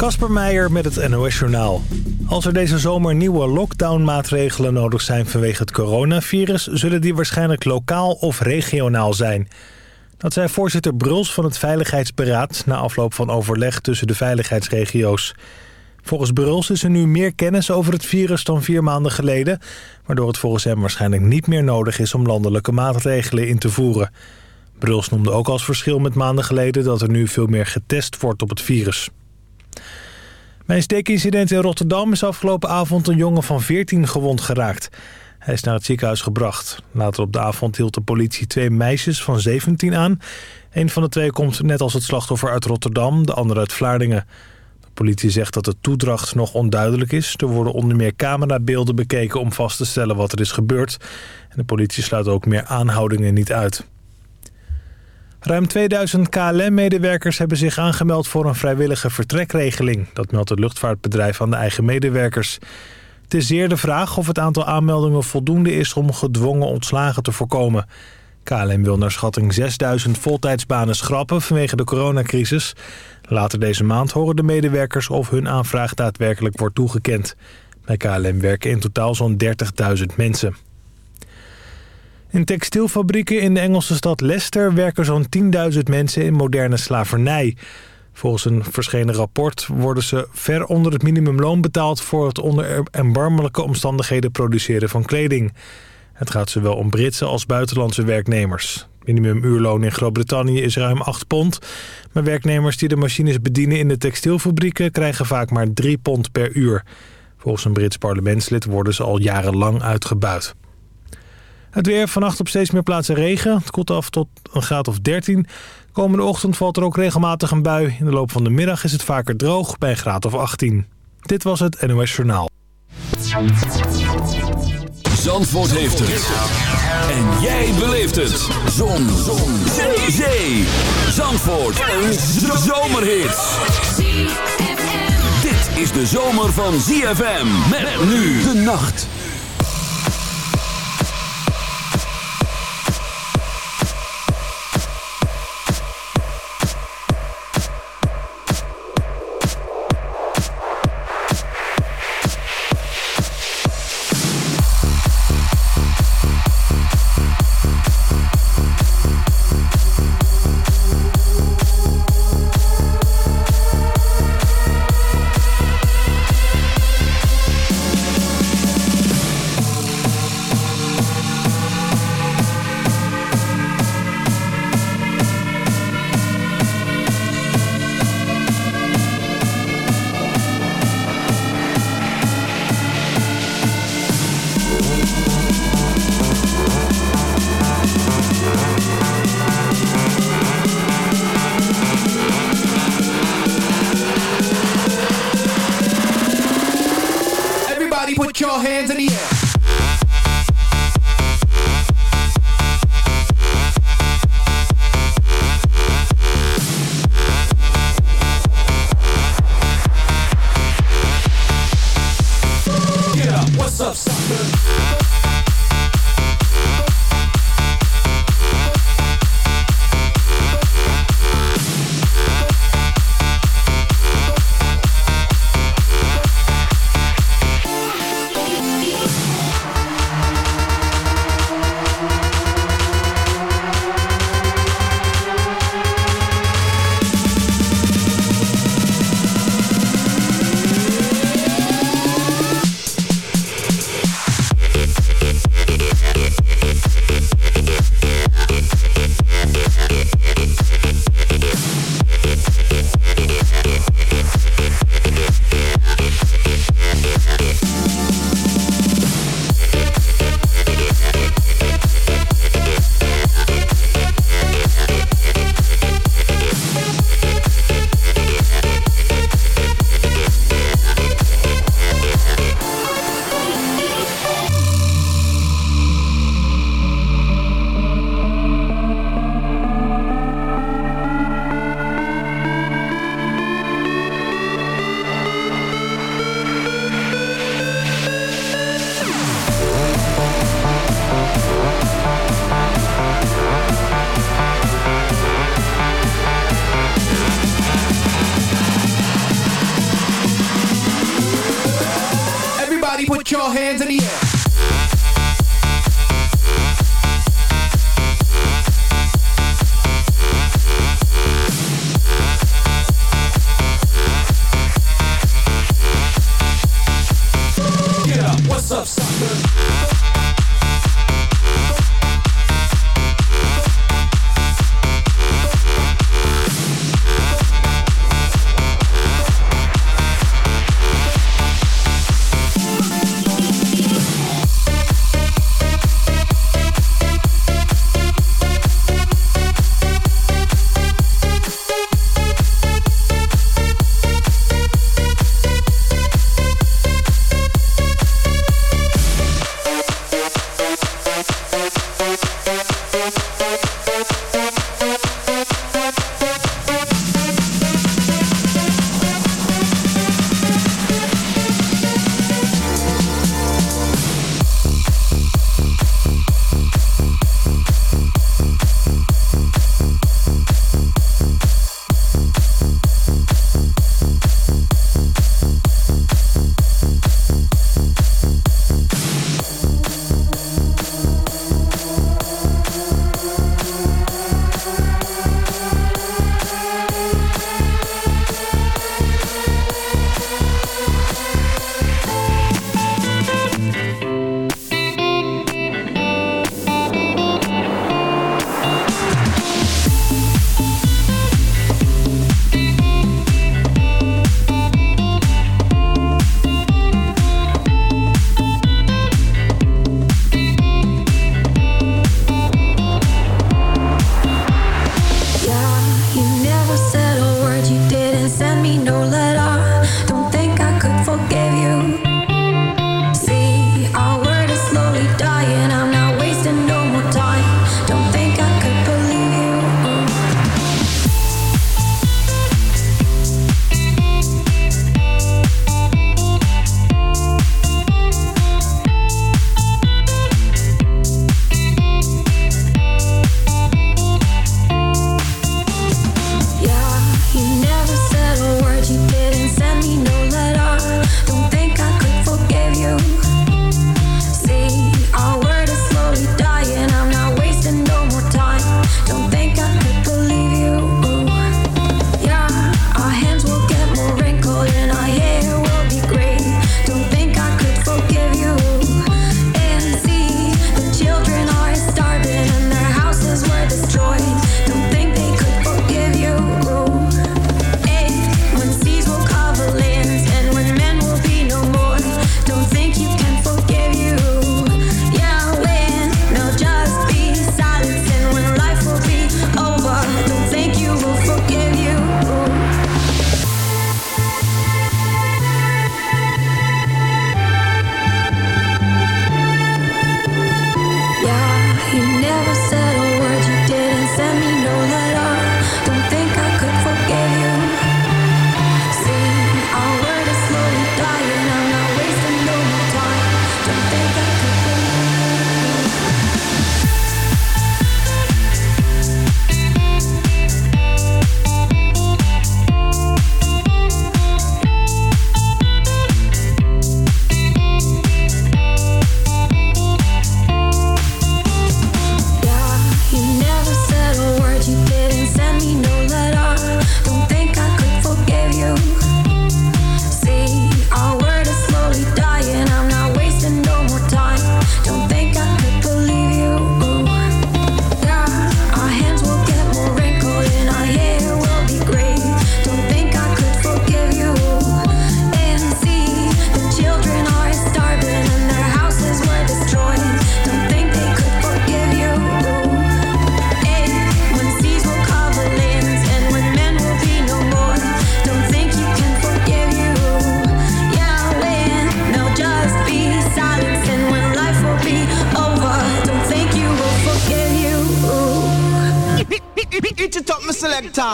Kasper Meijer met het NOS Journaal. Als er deze zomer nieuwe lockdownmaatregelen nodig zijn vanwege het coronavirus... zullen die waarschijnlijk lokaal of regionaal zijn. Dat zei voorzitter Bruls van het Veiligheidsberaad... na afloop van overleg tussen de veiligheidsregio's. Volgens Bruls is er nu meer kennis over het virus dan vier maanden geleden... waardoor het volgens hem waarschijnlijk niet meer nodig is om landelijke maatregelen in te voeren. Bruls noemde ook als verschil met maanden geleden... dat er nu veel meer getest wordt op het virus. Bij een steekincident in Rotterdam is afgelopen avond een jongen van 14 gewond geraakt. Hij is naar het ziekenhuis gebracht. Later op de avond hield de politie twee meisjes van 17 aan. Een van de twee komt net als het slachtoffer uit Rotterdam, de andere uit Vlaardingen. De politie zegt dat de toedracht nog onduidelijk is. Er worden onder meer camerabeelden bekeken om vast te stellen wat er is gebeurd. En de politie sluit ook meer aanhoudingen niet uit. Ruim 2000 KLM-medewerkers hebben zich aangemeld voor een vrijwillige vertrekregeling. Dat meldt het luchtvaartbedrijf aan de eigen medewerkers. Het is zeer de vraag of het aantal aanmeldingen voldoende is om gedwongen ontslagen te voorkomen. KLM wil naar schatting 6000 voltijdsbanen schrappen vanwege de coronacrisis. Later deze maand horen de medewerkers of hun aanvraag daadwerkelijk wordt toegekend. Bij KLM werken in totaal zo'n 30.000 mensen. In textielfabrieken in de Engelse stad Leicester werken zo'n 10.000 mensen in moderne slavernij. Volgens een verschenen rapport worden ze ver onder het minimumloon betaald... voor het onder erbarmelijke omstandigheden produceren van kleding. Het gaat zowel om Britse als buitenlandse werknemers. Minimumuurloon in Groot-Brittannië is ruim 8 pond. Maar werknemers die de machines bedienen in de textielfabrieken... krijgen vaak maar 3 pond per uur. Volgens een Brits parlementslid worden ze al jarenlang uitgebuit. Het weer vannacht op steeds meer plaatsen regen. Het koelt af tot een graad of 13. Komende ochtend valt er ook regelmatig een bui. In de loop van de middag is het vaker droog bij een graad of 18. Dit was het NOS Journaal. Zandvoort heeft het. En jij beleeft het. Zon. Zon. Zee. Zee. Zandvoort. Een zomerhit. Dit is de zomer van ZFM. Met nu de nacht.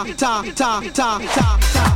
Ta ta ta ta ta. is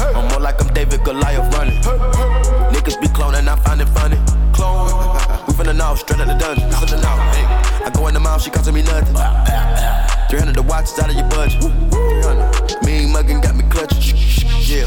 I'm more like I'm David Goliath running. Niggas be cloning, I find it funny. Clone. We finna know, straight out the dungeon. Finna know, hey. I go in the mouth, she costing me nothing. 300 the watches out of your budget. 300. Mean muggin' got me clutching. Yeah,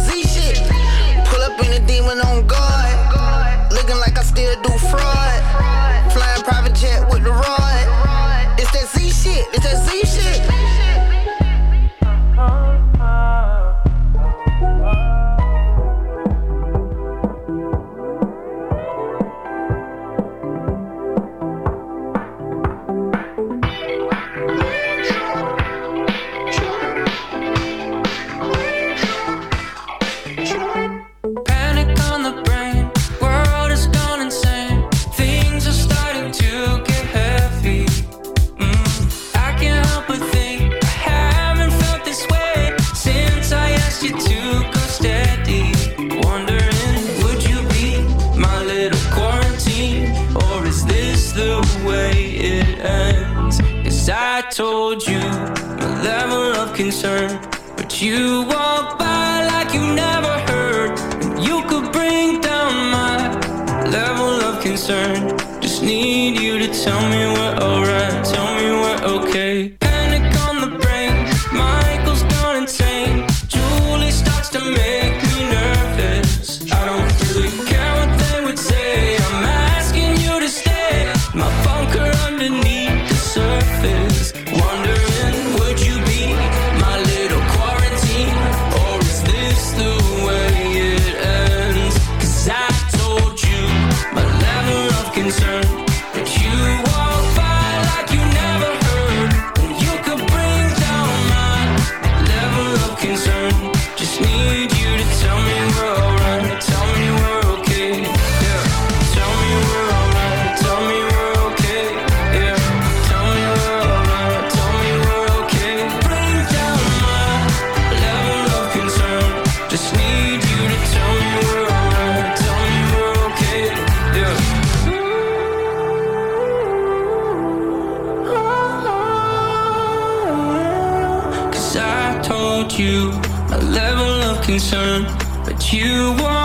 concern. But you walk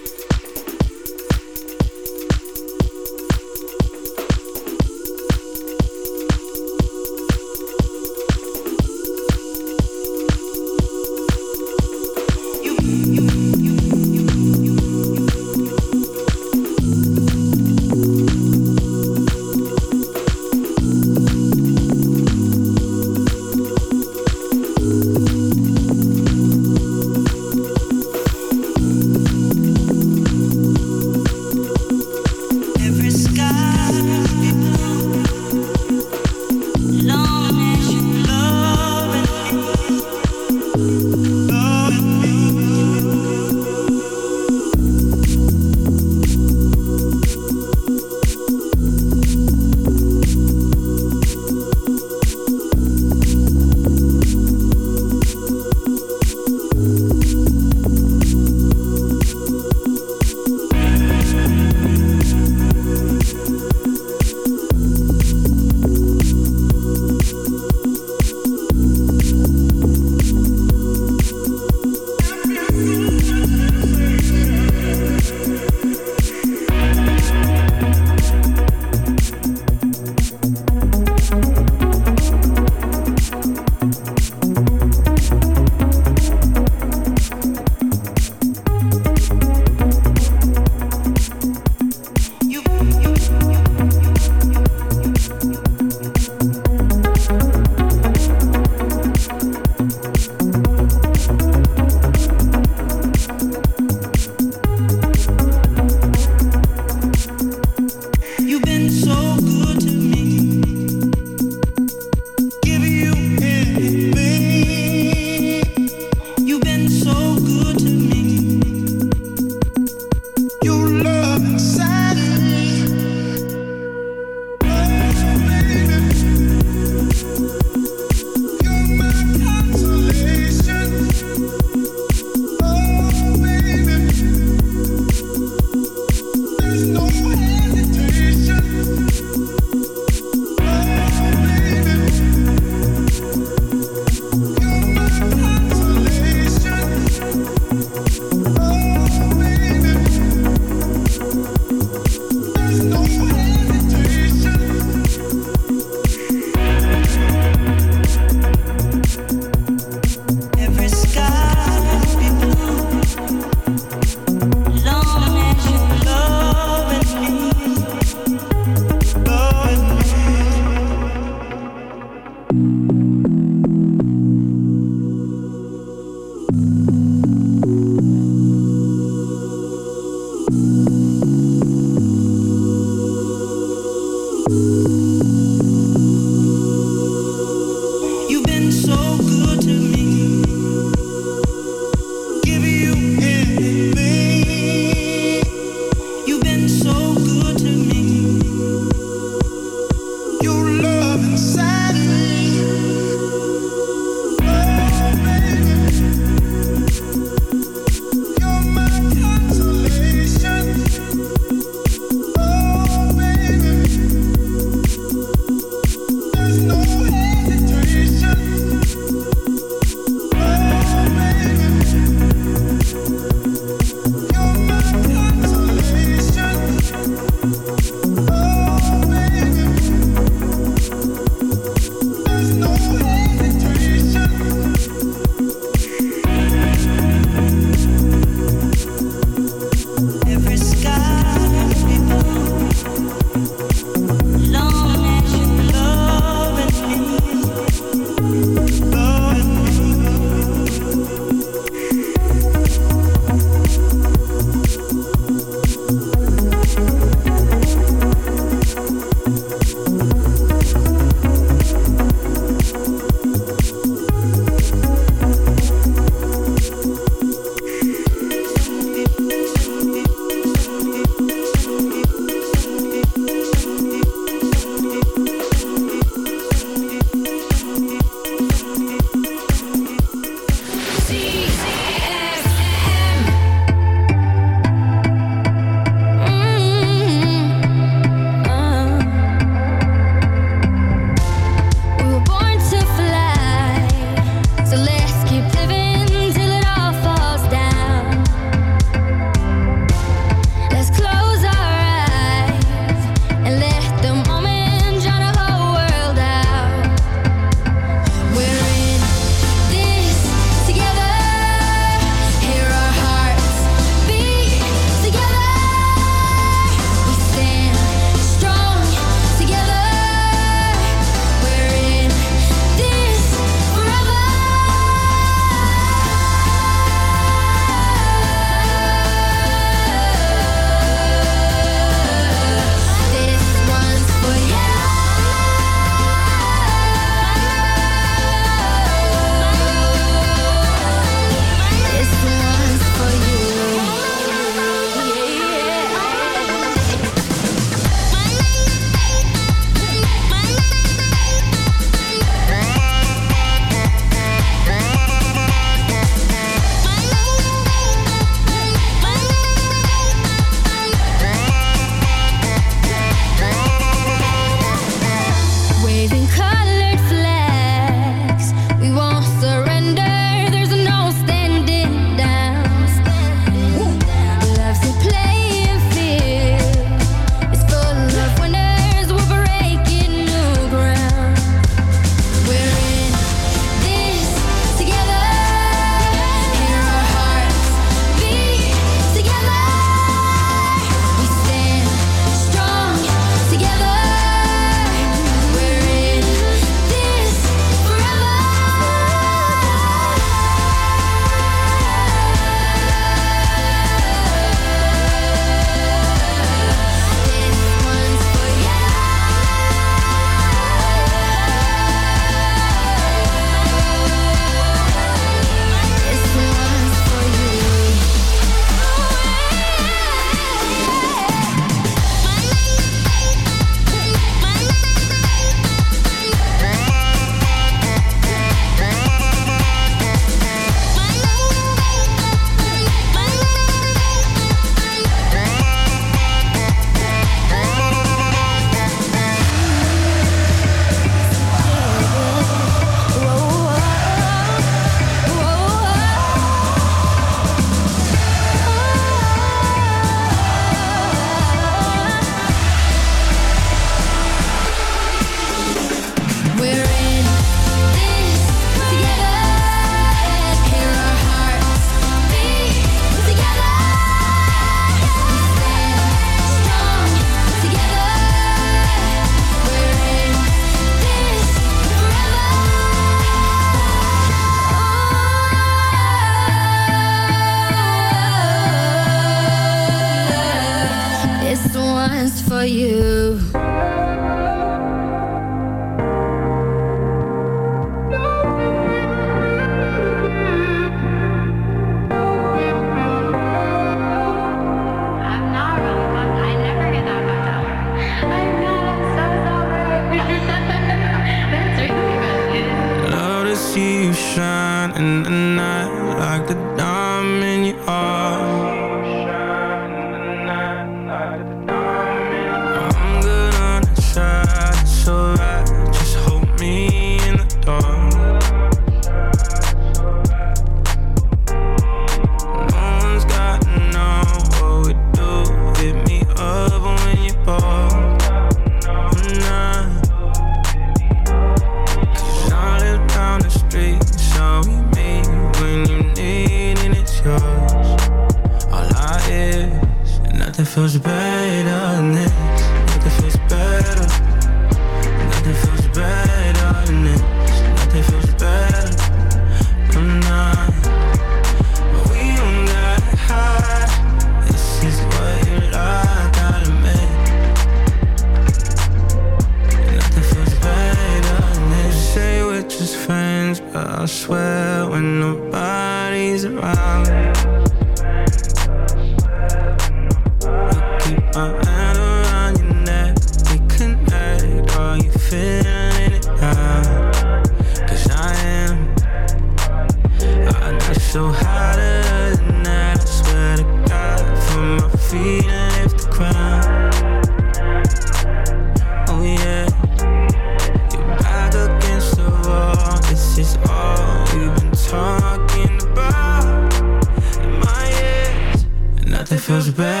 feels bad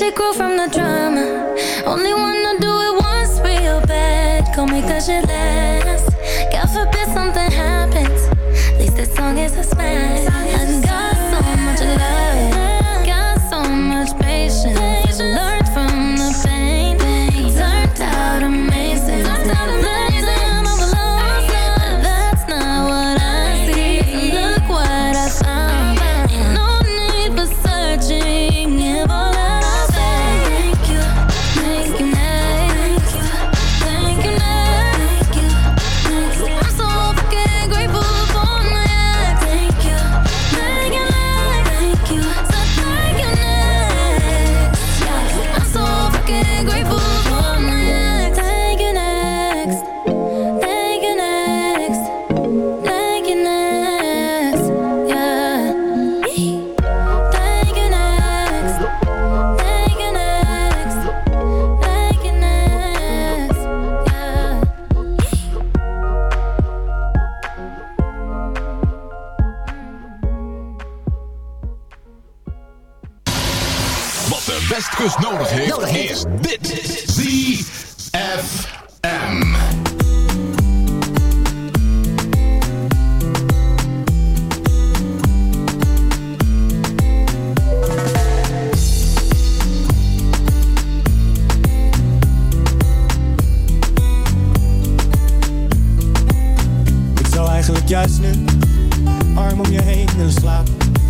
Guess grew from the drama. Only one eigenlijk juist nu? Arm om je heen willen slaap.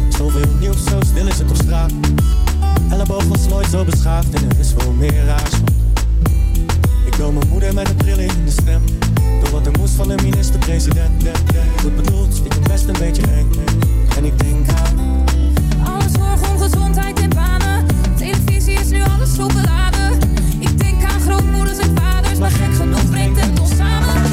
Zoveel nieuws, zo stil is het op straat. Elleboog was nooit zo beschaafd en er is veel meer raars van. Ik wil mijn moeder met een trilling in de stem. Door wat er moest van de minister-president. Goed bedoeld, ik ben best een beetje eng. En ik denk aan... Alle zorg om gezondheid en banen. Televisie is nu alles zo beladen. Ik denk aan grootmoeders en vaders. Maar gek genoeg brengt het ons samen.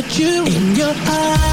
at you. In your eyes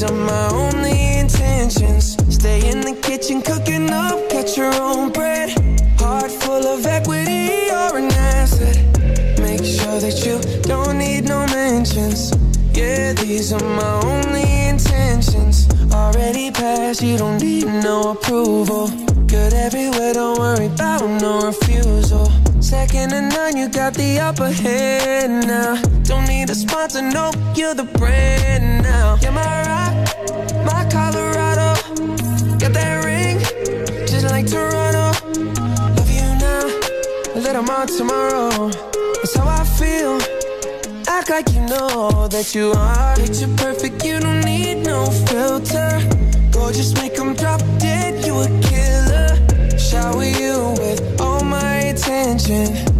These are my only intentions. Stay in the kitchen, cooking up, get your own bread. Heart full of equity, you're an asset. Make sure that you don't need no mentions. Yeah, these are my only intentions. Already passed, you don't need no approval. you got the upper hand now. Don't need a sponsor, no, you're the brand now. You're my rock, my Colorado. Got that ring, just like Toronto. Love you now, a little more tomorrow. That's how I feel. Act like you know that you are. Picture perfect, you don't need no filter. Gorgeous, make them drop dead, you a killer. Shower you with all my attention